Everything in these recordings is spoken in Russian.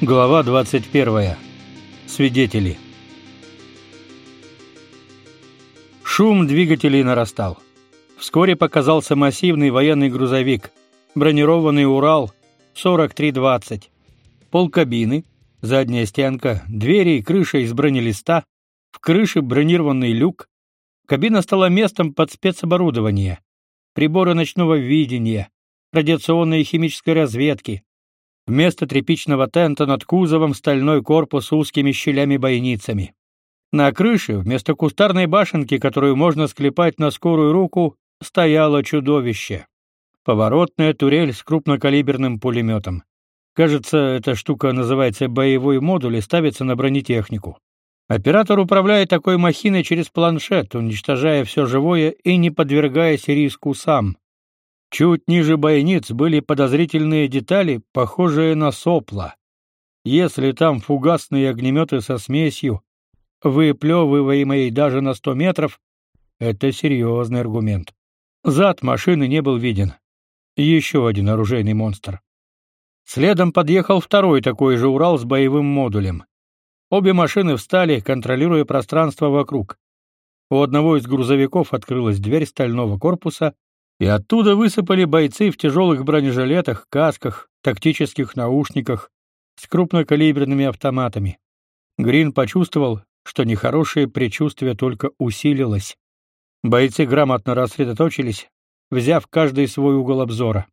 Глава 21. Свидетели. Шум двигателей нарастал. Вскоре показался массивный военный грузовик, бронированный Урал 4320. Полкабины, задняя стенка, двери и крыша из бронелиста, в крыше бронированный люк. Кабина стала местом под спецоборудование, приборы ночного видения, радиационной и химической разведки, Вместо тряпичного тента над кузовом стальной корпус с узкими щелями-бойницами. На крыше, вместо кустарной башенки, которую можно склепать на скорую руку, стояло чудовище. Поворотная турель с крупнокалиберным пулеметом. Кажется, эта штука называется боевой модуль и ставится на бронетехнику. Оператор управляет такой махиной через планшет, уничтожая все живое и не подвергаясь риску сам. Чуть ниже бойниц были подозрительные детали, похожие на сопла. Если там фугасные огнеметы со смесью, выплевываемой даже на сто метров, это серьезный аргумент. Зад машины не был виден. Еще один оружейный монстр. Следом подъехал второй такой же Урал с боевым модулем. Обе машины встали, контролируя пространство вокруг. У одного из грузовиков открылась дверь стального корпуса, и оттуда высыпали бойцы в тяжелых бронежилетах, касках, тактических наушниках с крупнокалиберными автоматами. Грин почувствовал, что нехорошее предчувствие только усилилось. Бойцы грамотно рассредоточились, взяв каждый свой угол обзора.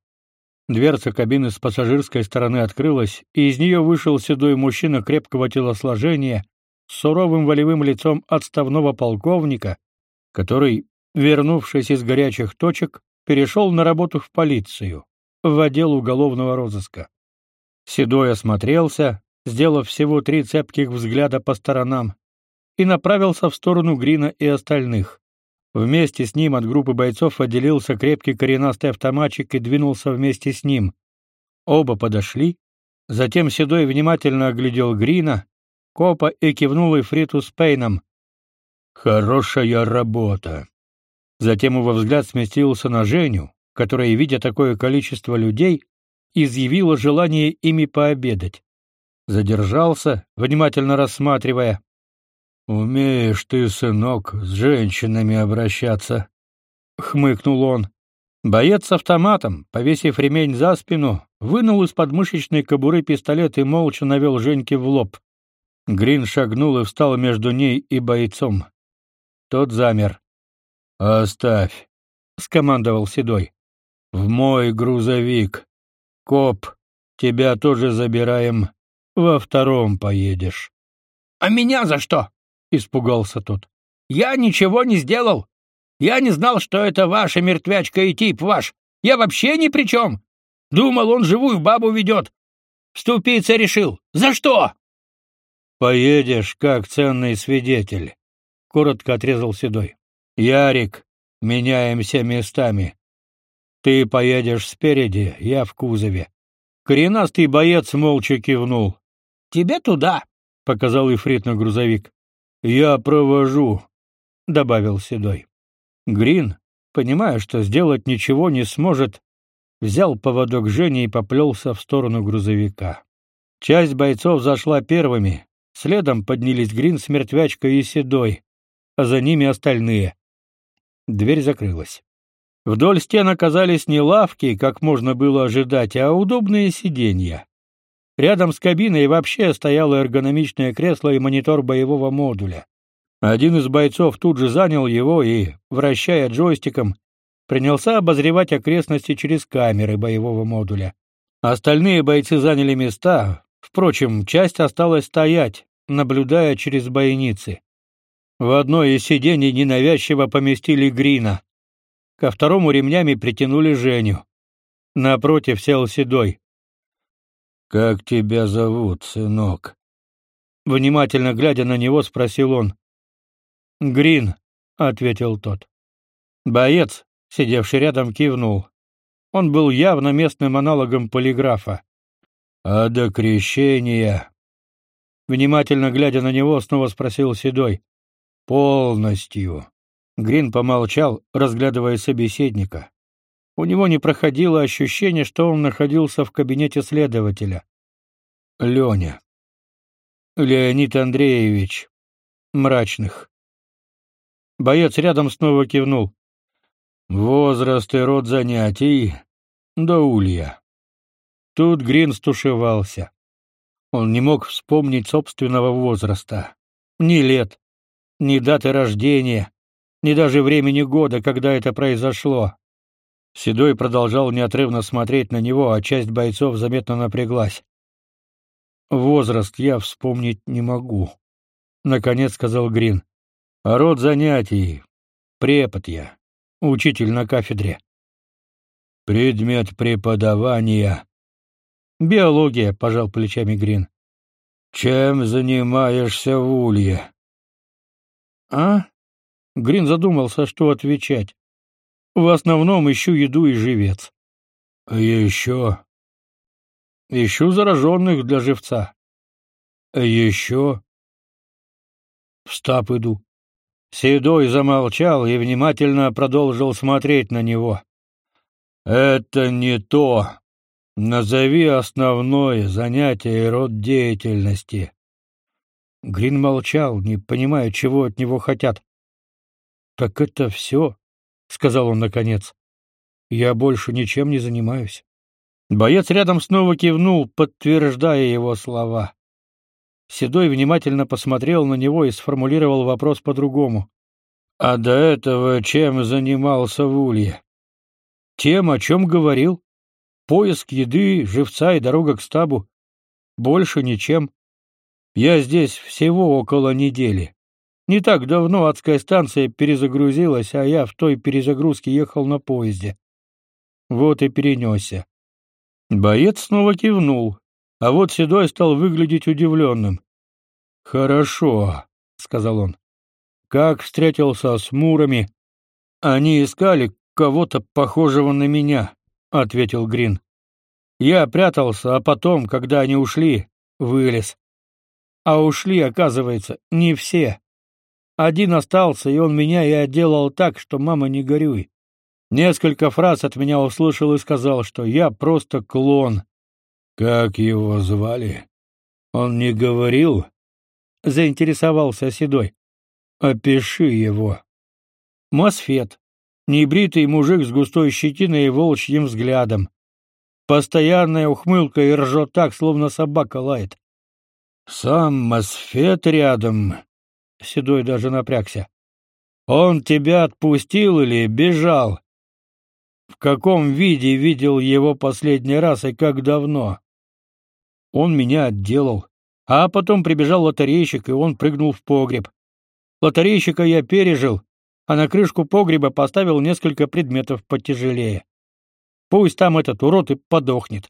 Дверца кабины с пассажирской стороны открылась, и из нее вышел седой мужчина крепкого телосложения с суровым волевым лицом отставного полковника, который, вернувшись из горячих точек, перешел на работу в полицию, в отдел уголовного розыска. Седой осмотрелся, сделав всего три цепких взгляда по сторонам, и направился в сторону Грина и остальных. Вместе с ним от группы бойцов отделился крепкий коренастый автоматчик и двинулся вместе с ним. Оба подошли, затем Седой внимательно оглядел Грина, копа и кивнул Эфриту с Пейном. «Хорошая работа!» Затем его взгляд сместился на Женю, которая, видя такое количество людей, изъявила желание ими пообедать. Задержался, внимательно рассматривая. «Умеешь ты, сынок, с женщинами обращаться», — хмыкнул он. Боец с автоматом, повесив ремень за спину, вынул из подмышечной кобуры пистолет и молча навел Женьке в лоб. Грин шагнул и встал между ней и бойцом. Тот замер. Оставь, скомандовал Седой. В мой грузовик. Коп, тебя тоже забираем. Во втором поедешь. А меня за что? испугался тот. Я ничего не сделал. Я не знал, что это ваша мертвячка и тип ваш. Я вообще ни при чем. Думал, он живую бабу ведет. Вступиться решил. За что? Поедешь как ценный свидетель, коротко отрезал Седой. Ярик, меняемся местами. Ты поедешь спереди, я в кузове. Коренастый боец молча кивнул. Тебе туда, показал Ифрит на грузовик. Я провожу, добавил Седой. Грин, понимая, что сделать ничего не сможет, взял поводок Жени и поплелся в сторону грузовика. Часть бойцов зашла первыми, следом поднялись Грин с мертвячкой и Седой, а за ними остальные. Дверь закрылась. Вдоль стен оказались не лавки, как можно было ожидать, а удобные сиденья. Рядом с кабиной вообще стояло эргономичное кресло и монитор боевого модуля. Один из бойцов тут же занял его и, вращая джойстиком, принялся обозревать окрестности через камеры боевого модуля. Остальные бойцы заняли места, впрочем, часть осталась стоять, наблюдая через бойницы. В одно из сидений ненавязчиво поместили Грина. Ко второму ремнями притянули Женю. Напротив сел Седой. «Как тебя зовут, сынок?» Внимательно глядя на него, спросил он. «Грин», — ответил тот. Боец, сидевший рядом, кивнул. Он был явно местным аналогом полиграфа. «А до крещения?» Внимательно глядя на него, снова спросил Седой. Полностью. Грин помолчал, разглядывая собеседника. У него не проходило ощущение, что он находился в кабинете следователя. Леня. Леонид Андреевич. Мрачных. Боец рядом снова кивнул. Возраст и род занятий до улья. Тут Грин стушевался. Он не мог вспомнить собственного возраста. Ни лет, ни даты рождения, ни даже времени года, когда это произошло. Седой продолжал неотрывно смотреть на него, а часть бойцов заметно напряглась. Возраст я вспомнить не могу, наконец сказал Грин. А род занятий препод я, учитель на кафедре. Предмет преподавания биология, пожал плечами Грин. Чем занимаешься в Улье? А? Грин задумался, что отвечать. В основном ищу еду и живец. А еще ищу зараженных для живца. А еще в стап иду. Седой замолчал и внимательно продолжил смотреть на него. Это не то. Назови основное занятие и род деятельности. Грин молчал, не понимая, чего от него хотят. Так это все, сказал он наконец. Я больше ничем не занимаюсь. Боец рядом снова кивнул, подтверждая его слова. Седой внимательно посмотрел на него и сформулировал вопрос по-другому. А до этого чем занимался в Улье? Тем, о чем говорил. Поиск еды, живца и дорога к стабу. Больше ничем. Я здесь всего около недели. Не так давно адская станция перезагрузилась, а я в той перезагрузке ехал на поезде. Вот и перенесся. Боец снова кивнул, а вот Седой стал выглядеть удивленным. «Хорошо», — сказал он. «Как встретился с Мурами?» «Они искали кого-то похожего на меня», — ответил Грин. «Я прятался, а потом, когда они ушли, вылез. А ушли, оказывается, не все. Один остался, и он меня и отделал так, что мама не горюй. Несколько фраз от меня услышал и сказал, что я просто клон. Как его звали? Он не говорил? Заинтересовался Седой. Опиши его. Мосфет. Небритый мужик с густой щетиной и волчьим взглядом. Постоянная ухмылка и ржет так, словно собака лает. Сам Мосфет рядом, Седой даже напрягся. Он тебя отпустил или бежал? В каком виде видел его последний раз и как давно? Он меня отделал, а потом прибежал лотерейщик, и он прыгнул в погреб. Лотерейщика я пережил, а на крышку погреба поставил несколько предметов потяжелее. Пусть там этот урод и подохнет.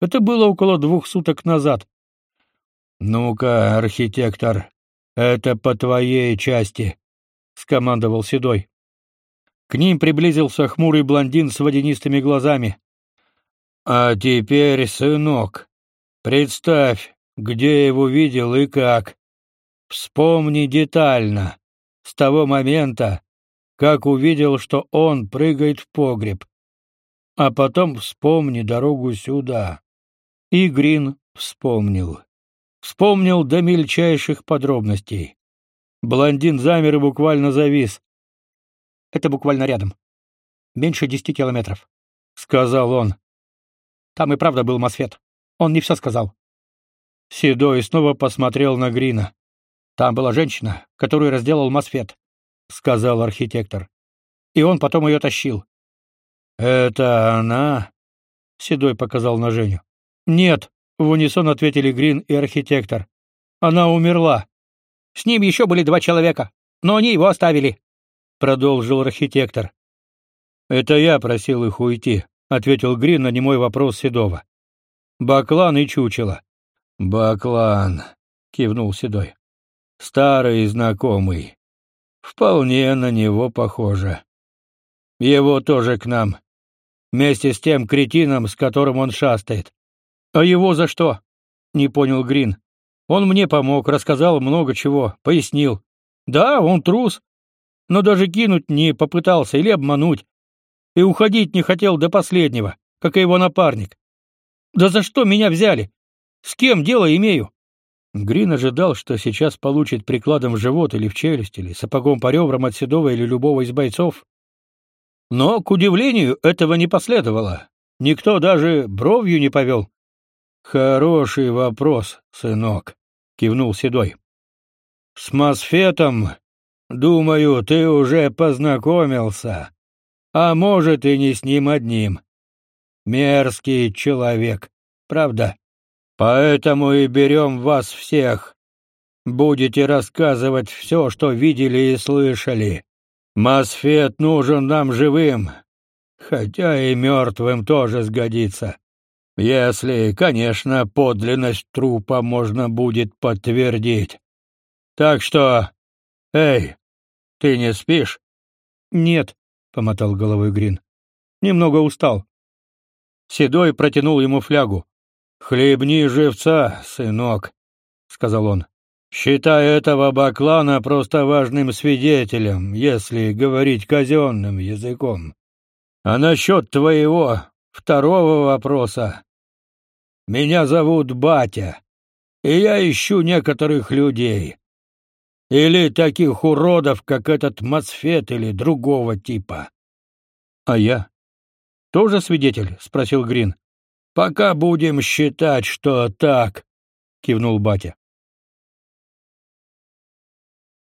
Это было около двух суток назад. Ну-ка, архитектор, это по твоей части, скомандовал Седой. К ним приблизился хмурый блондин с водянистыми глазами. А теперь, сынок, представь, где его видел и как. Вспомни детально с того момента, как увидел, что он прыгает в погреб. А потом вспомни дорогу сюда. И Грин вспомнил. Вспомнил до мельчайших подробностей. Блондин замер и буквально завис. Это буквально рядом. Меньше десяти километров, сказал он. Там и правда был Мосфет. Он не все сказал. Седой снова посмотрел на Грина. Там была женщина, которую разделал Мосфет, сказал архитектор. И он потом ее тащил. Это она? Седой показал на Женю. Нет, в унисон ответили Грин и архитектор. Она умерла. С ним еще были два человека, но они его оставили, продолжил архитектор. Это я просил их уйти, ответил Грин на немой вопрос Седова. Баклан и чучело. Баклан, кивнул Седой. Старый знакомый. Вполне на него похоже. Его тоже к нам. Вместе с тем кретином, с которым он шастает. А его за что? Не понял Грин. Он мне помог, рассказал много чего, пояснил. Да, он трус, но даже кинуть не попытался или обмануть. И уходить не хотел до последнего, как и его напарник. Да за что меня взяли? С кем дело имею? Грин ожидал, что сейчас получит прикладом в живот или в челюсть, или сапогом по ребрам от Седова или любого из бойцов. Но, к удивлению, этого не последовало. Никто даже бровью не повел. «Хороший вопрос, сынок», — кивнул Седой. «С Мосфетом, думаю, ты уже познакомился. А может, и не с ним одним. Мерзкий человек, правда?» Поэтому и берем вас всех. Будете рассказывать все, что видели и слышали. Мосфет нужен нам живым, хотя и мертвым тоже сгодится. Если, конечно, подлинность трупа можно будет подтвердить. Так что, эй, ты не спишь? Нет, помотал головой Грин. Немного устал. Седой протянул ему флягу. Хлебни живца, сынок, сказал он. Считай этого баклана просто важным свидетелем, если говорить казенным языком. А насчет твоего второго вопроса. Меня зовут Батя, и я ищу некоторых людей. Или таких уродов, как этот Мосфет или другого типа. А я тоже свидетель, спросил Грин. Пока будем считать, что так, кивнул батя.